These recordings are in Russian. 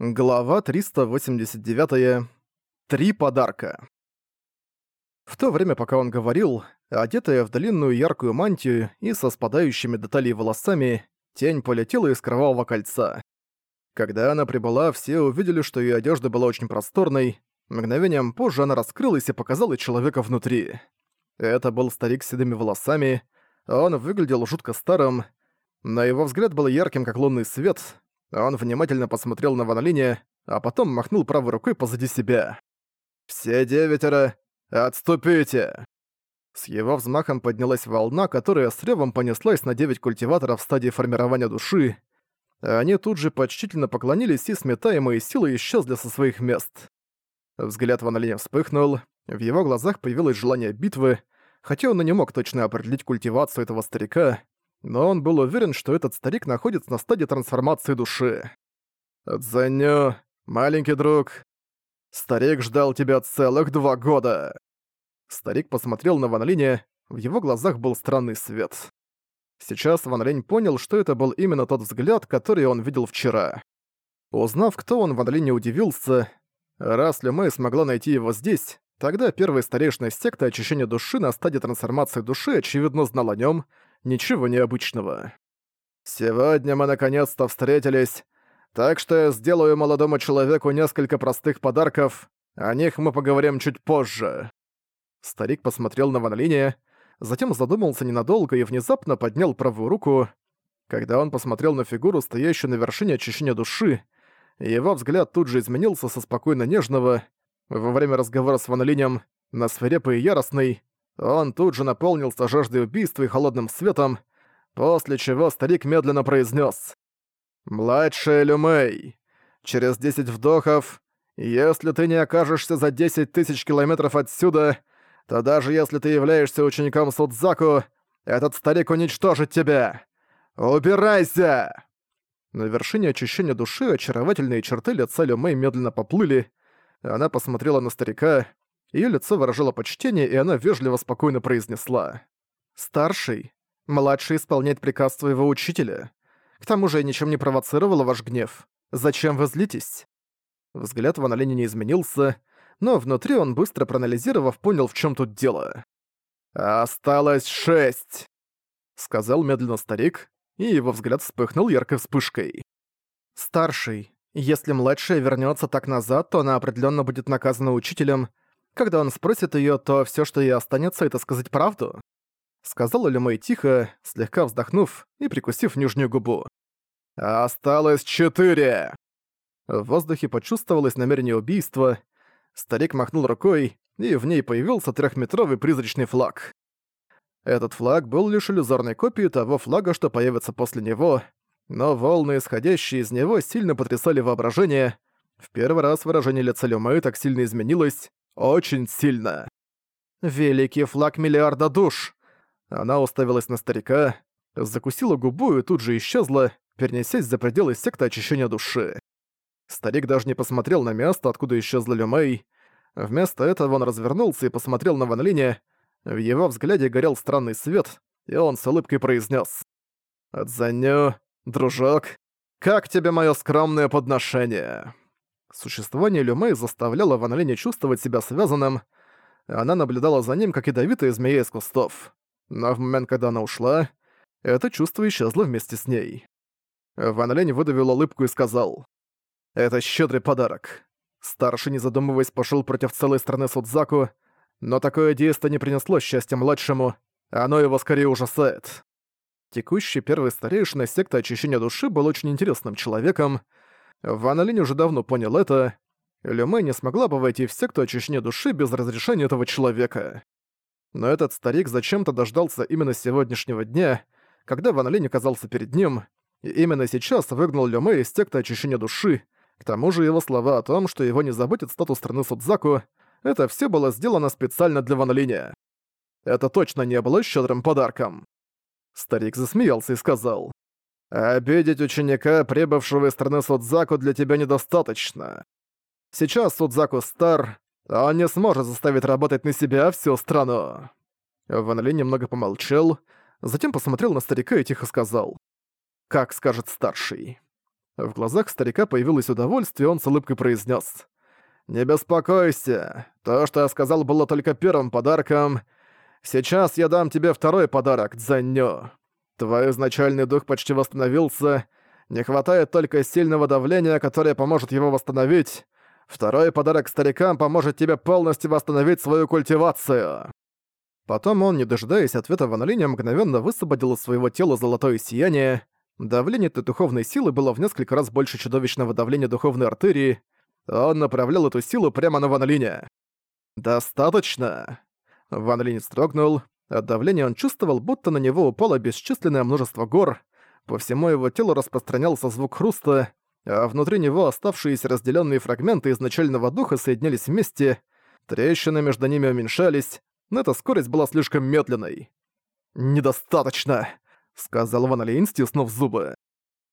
Глава 389. Три подарка. В то время, пока он говорил, одетая в длинную яркую мантию и со спадающими до талии волосами, тень полетела из кровавого кольца. Когда она прибыла, все увидели, что ее одежда была очень просторной. Мгновением позже она раскрылась и показала человека внутри. Это был старик с седыми волосами. Он выглядел жутко старым. На его взгляд был ярким, как лунный свет, он внимательно посмотрел на Ван Линя, а потом махнул правой рукой позади себя. «Все девятеро, отступите!» С его взмахом поднялась волна, которая с ревом понеслась на девять культиваторов в стадии формирования души. Они тут же почтительно поклонились и сметаемые силы исчезли со своих мест. Взгляд Ван Линя вспыхнул, в его глазах появилось желание битвы, хотя он и не мог точно определить культивацию этого старика, но он был уверен, что этот старик находится на стадии трансформации души. «Дзэню, маленький друг, старик ждал тебя целых два года!» Старик посмотрел на Ван Линя, в его глазах был странный свет. Сейчас Ван Линь понял, что это был именно тот взгляд, который он видел вчера. Узнав, кто он, Ван Линь удивился. Раз Лю Мэй смогла найти его здесь, тогда первый старейшина секты очищения души на стадии трансформации души очевидно знал о нем ничего необычного. «Сегодня мы наконец-то встретились, так что я сделаю молодому человеку несколько простых подарков, о них мы поговорим чуть позже». Старик посмотрел на Ван затем задумался ненадолго и внезапно поднял правую руку. Когда он посмотрел на фигуру, стоящую на вершине очищения души, его взгляд тут же изменился со спокойно нежного, во время разговора с Ван на свирепый и яростный, он тут же наполнился жаждой убийства и холодным светом, после чего старик медленно произнес: «Младшая Люмей, через десять вдохов, если ты не окажешься за десять тысяч километров отсюда, то даже если ты являешься учеником Судзаку, этот старик уничтожит тебя! Убирайся!» На вершине очищения души очаровательные черты лица Люмей медленно поплыли, она посмотрела на старика, Её лицо выражало почтение, и она вежливо спокойно произнесла. «Старший. Младший исполняет приказ своего учителя. К тому же я ничем не провоцировала ваш гнев. Зачем вы злитесь?» Взгляд Ван Лени не изменился, но внутри он, быстро проанализировав, понял, в чём тут дело. «Осталось шесть!» — сказал медленно старик, и его взгляд вспыхнул яркой вспышкой. «Старший. Если младшая вернётся так назад, то она определённо будет наказана учителем, когда он спросит её, то всё, что ей останется, это сказать правду. Сказала Люмэй тихо, слегка вздохнув и прикусив нижнюю губу. «Осталось четыре!» В воздухе почувствовалось намерение убийства. Старик махнул рукой, и в ней появился трехметровый призрачный флаг. Этот флаг был лишь иллюзорной копией того флага, что появится после него, но волны, исходящие из него, сильно потрясали воображение. В первый раз выражение лица Люмэй так сильно изменилось, очень сильно. Великий флаг миллиарда душ. Она уставилась на старика, закусила губу и тут же исчезла, перенесясь за пределы секты очищения души. Старик даже не посмотрел на место, откуда исчезла Люмей. Вместо этого он развернулся и посмотрел на Ван Линя. В его взгляде горел странный свет, и он с улыбкой произнес: «Отзаню, дружок, как тебе мое скромное подношение?» Существование Люмэй заставляло Ван Линя чувствовать себя связанным. Она наблюдала за ним, как ядовитая змея из кустов. Но в момент, когда она ушла, это чувство исчезло вместе с ней. Ван Линь выдавил улыбку и сказал. «Это щедрый подарок». Старший, не задумываясь, пошел против целой страны Судзаку, но такое действие не принесло счастья младшему, оно его скорее ужасает. Текущий первый старейшина секты очищения души был очень интересным человеком, Ван Линь уже давно понял это. Люмэ не смогла бы войти в секту очищения души без разрешения этого человека. Но этот старик зачем-то дождался именно сегодняшнего дня, когда Ван Линь оказался перед ним, и именно сейчас выгнал Люмэ из секты очищения души. К тому же его слова о том, что его не заботит статус страны Судзаку, это все было сделано специально для Ван Линя. Это точно не было щедрым подарком. Старик засмеялся и сказал. Обидеть ученика, прибывшего из страны Судзаку, для тебя недостаточно. Сейчас Судзаку стар, а он не сможет заставить работать на себя всю страну». Ван Ли немного помолчал, затем посмотрел на старика и тихо сказал. «Как скажет старший». В глазах старика появилось удовольствие, он с улыбкой произнес: «Не беспокойся. То, что я сказал, было только первым подарком. Сейчас я дам тебе второй подарок, Дзаньё. Твой изначальный дух почти восстановился. Не хватает только сильного давления, которое поможет его восстановить. Второй подарок старикам поможет тебе полностью восстановить свою культивацию». Потом он, не дожидаясь ответа Ван Линя, мгновенно высвободил из своего тела золотое сияние. Давление этой духовной силы было в несколько раз больше чудовищного давления духовной артерии. Он направлял эту силу прямо на Ван Линя. «Достаточно!» Ван Линь строгнул. От давления он чувствовал, будто на него упало бесчисленное множество гор. По всему его телу распространялся звук хруста, а внутри него оставшиеся разделенные фрагменты изначального духа соединялись вместе, трещины между ними уменьшались, но эта скорость была слишком медленной. «Недостаточно!» — сказал Ван Лейн, стиснув зубы.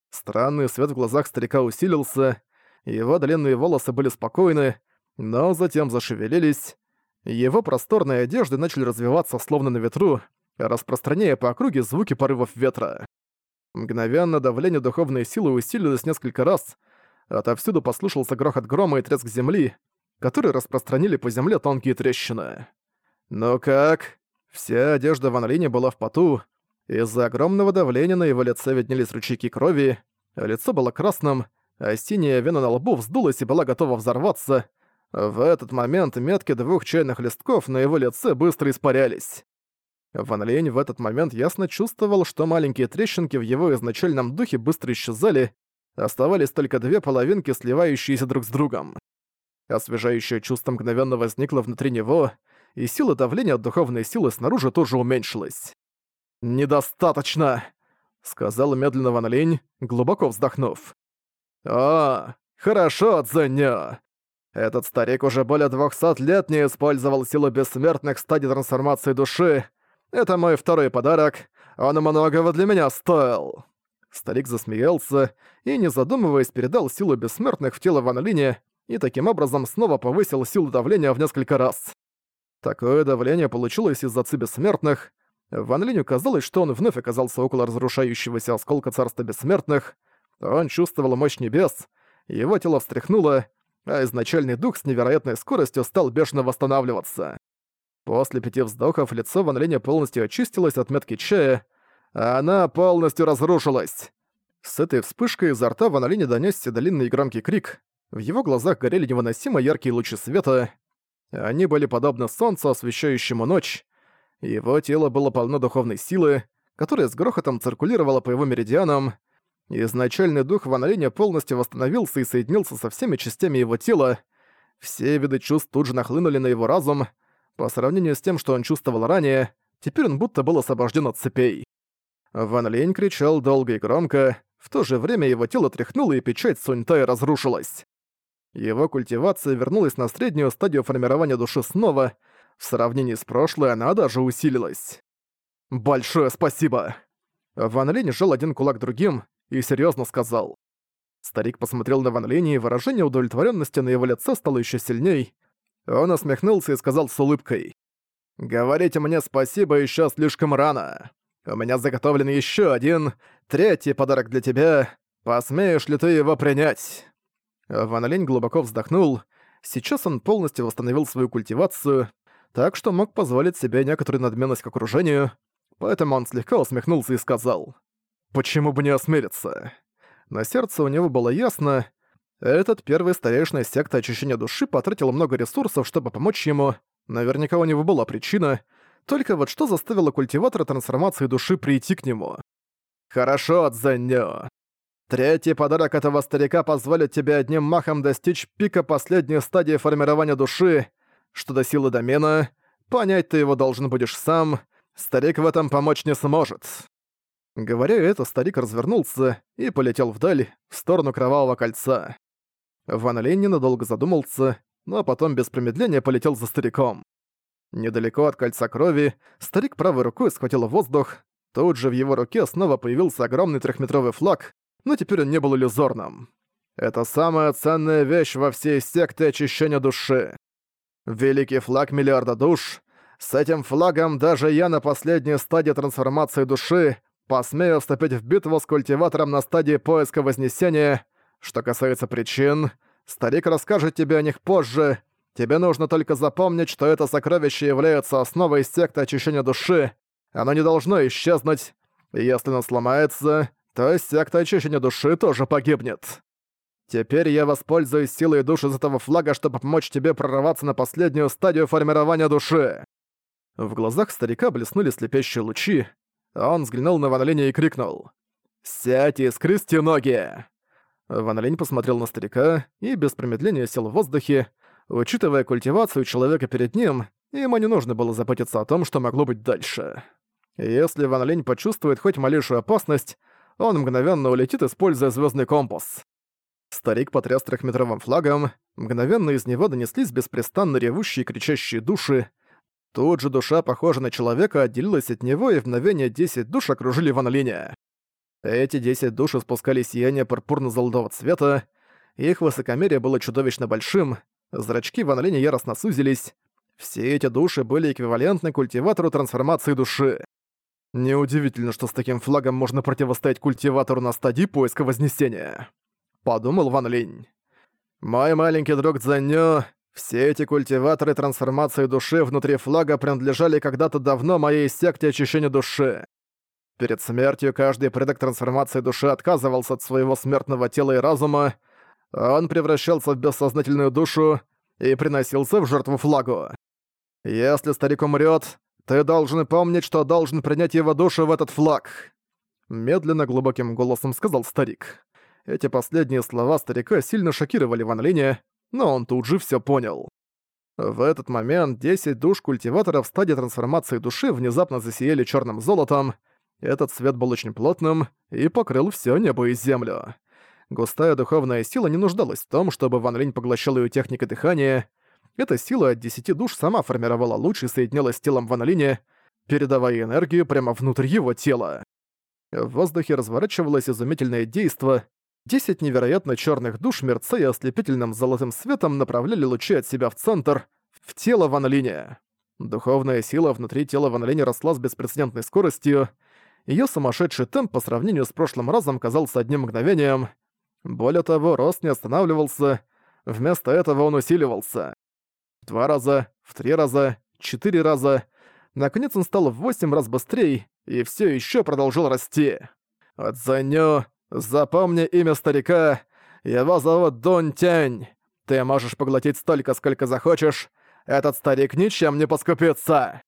Странный свет в глазах старика усилился, его длинные волосы были спокойны, но затем зашевелились. Его просторные одежды начали развиваться словно на ветру, распространяя по округе звуки порывов ветра. Мгновенно давление духовной силы усилилось несколько раз, отовсюду послышался грохот грома и треск земли, которые распространили по земле тонкие трещины. «Ну как?» Вся одежда Ван Линя была в поту. Из-за огромного давления на его лице виднелись ручейки крови, лицо было красным, а синяя вена на лбу вздулась и была готова взорваться. В этот момент метки двух чайных листков на его лице быстро испарялись. Ван Линь в этот момент ясно чувствовал, что маленькие трещинки в его изначальном духе быстро исчезали, оставались только две половинки, сливающиеся друг с другом. Освежающее чувство мгновенно возникло внутри него, и сила давления от духовной силы снаружи тоже уменьшилась. «Недостаточно!» — сказал медленно Ван Линь, глубоко вздохнув. «О, хорошо, Цзэньо! Этот старик уже более двухсот лет не использовал силу бессмертных стадий трансформации души. Это мой второй подарок. Он многого для меня стоил». Старик засмеялся и, не задумываясь, передал силу бессмертных в тело Ван Линя и таким образом снова повысил силу давления в несколько раз. Такое давление получилось из-за ци бессмертных. Ван Линю казалось, что он вновь оказался около разрушающегося осколка царства бессмертных. Он чувствовал мощь небес, его тело встряхнуло, а изначальный дух с невероятной скоростью стал бешено восстанавливаться. После пяти вздохов лицо Ван Линя полностью очистилось от метки чая, а она полностью разрушилась. С этой вспышкой изо рта Ван Линя донёсся длинный и громкий крик. В его глазах горели невыносимо яркие лучи света. Они были подобны солнцу, освещающему ночь. Его тело было полно духовной силы, которая с грохотом циркулировала по его меридианам. Изначальный дух Ван Линя полностью восстановился и соединился со всеми частями его тела. Все виды чувств тут же нахлынули на его разум. По сравнению с тем, что он чувствовал ранее, теперь он будто был освобожден от цепей. Ван Линь кричал долго и громко, в то же время его тело тряхнуло и печать Суньтая разрушилась. Его культивация вернулась на среднюю стадию формирования души снова. В сравнении с прошлой она даже усилилась. «Большое спасибо!» Ван Линь сжал один кулак другим и серьезно сказал. Старик посмотрел на Ван Линь, и выражение удовлетворенности на его лице стало еще сильней. Он усмехнулся и сказал с улыбкой. «Говорите мне спасибо еще слишком рано. У меня заготовлен еще один, третий подарок для тебя. Посмеешь ли ты его принять?» Ван Лень глубоко вздохнул. Сейчас он полностью восстановил свою культивацию, так что мог позволить себе некоторую надменность к окружению, поэтому он слегка усмехнулся и сказал «Почему бы не осмелиться?» На сердце у него было ясно, этот первый старейшина секта очищения души потратил много ресурсов, чтобы помочь ему, наверняка у него была причина, только вот что заставило культиватора трансформации души прийти к нему? «Хорошо, Дзэньо. Третий подарок этого старика позволит тебе одним махом достичь пика последней стадии формирования души, что до силы домена. Понять ты его должен будешь сам. Старик в этом помочь не сможет. Говоря это, старик развернулся и полетел вдаль, в сторону Кровавого Кольца. Ван Лень ненадолго задумался, но потом без промедления полетел за стариком. Недалеко от Кольца Крови старик правой рукой схватил воздух, тут же в его руке снова появился огромный трехметровый флаг, но теперь он не был иллюзорным. Это самая ценная вещь во всей секте очищения души. Великий флаг миллиарда душ. С этим флагом даже я на последней стадии трансформации души посмею вступить в битву с культиватором на стадии поиска Вознесения. Что касается причин, старик расскажет тебе о них позже. Тебе нужно только запомнить, что это сокровище является основой секты очищения души. Оно не должно исчезнуть. Если оно сломается, то секта очищения души тоже погибнет. Теперь я воспользуюсь силой души из этого флага, чтобы помочь тебе прорваться на последнюю стадию формирования души». В глазах старика блеснули слепящие лучи, он взглянул на Ван Линя и крикнул. «Сядь и скрести ноги!» Ван Линь посмотрел на старика и без промедления сел в воздухе. Учитывая культивацию человека перед ним, ему не нужно было заботиться о том, что могло быть дальше. Если Ван Линь почувствует хоть малейшую опасность, он мгновенно улетит, используя звездный компас. Старик потряс трехметровым флагом, мгновенно из него донеслись беспрестанно ревущие и кричащие души. Тут же душа, похожая на человека, отделилась от него, и в мгновение 10 душ окружили Ван Линя. Эти 10 душ испускали сияние пурпурно-золотого цвета, их высокомерие было чудовищно большим, зрачки Ван Линя яростно сузились. Все эти души были эквивалентны культиватору трансформации души. Неудивительно, что с таким флагом можно противостоять культиватору на стадии поиска Вознесения подумал Ван Линь. «Мой маленький друг Цзэньё, все эти культиваторы трансформации души внутри флага принадлежали когда-то давно моей секте очищения души. Перед смертью каждый предок трансформации души отказывался от своего смертного тела и разума, он превращался в бессознательную душу и приносился в жертву флагу. Если старик умрет, ты должен помнить, что должен принять его душу в этот флаг. Медленно глубоким голосом сказал старик. Эти последние слова старика сильно шокировали Ван Линя, но он тут же всё понял. В этот момент 10 душ культиваторов в стадии трансформации души внезапно засияли чёрным золотом. Этот свет был очень плотным и покрыл всё небо и землю. Густая духовная сила не нуждалась в том, чтобы Ван Линь поглощал её техникой дыхания. Эта сила от 10 душ сама формировала луч и соединялась с телом Ван Линя, передавая энергию прямо внутрь его тела. В воздухе разворачивалось изумительное действо, Десять невероятно черных душ, мерцая ослепительным золотым светом, направляли лучи от себя в центр, в тело Ван Линя. Духовная сила внутри тела Ван Линя росла с беспрецедентной скоростью. Ее сумасшедший темп по сравнению с прошлым разом казался одним мгновением. Более того, рост не останавливался, вместо этого он усиливался. В два раза, в три раза, четыре раза. Наконец он стал в восемь раз быстрее и все еще продолжал расти. Отзанё Запомни имя старика. Его зовут Дун Тянь. Ты можешь поглотить столько, сколько захочешь. Этот старик ничем не поскупится.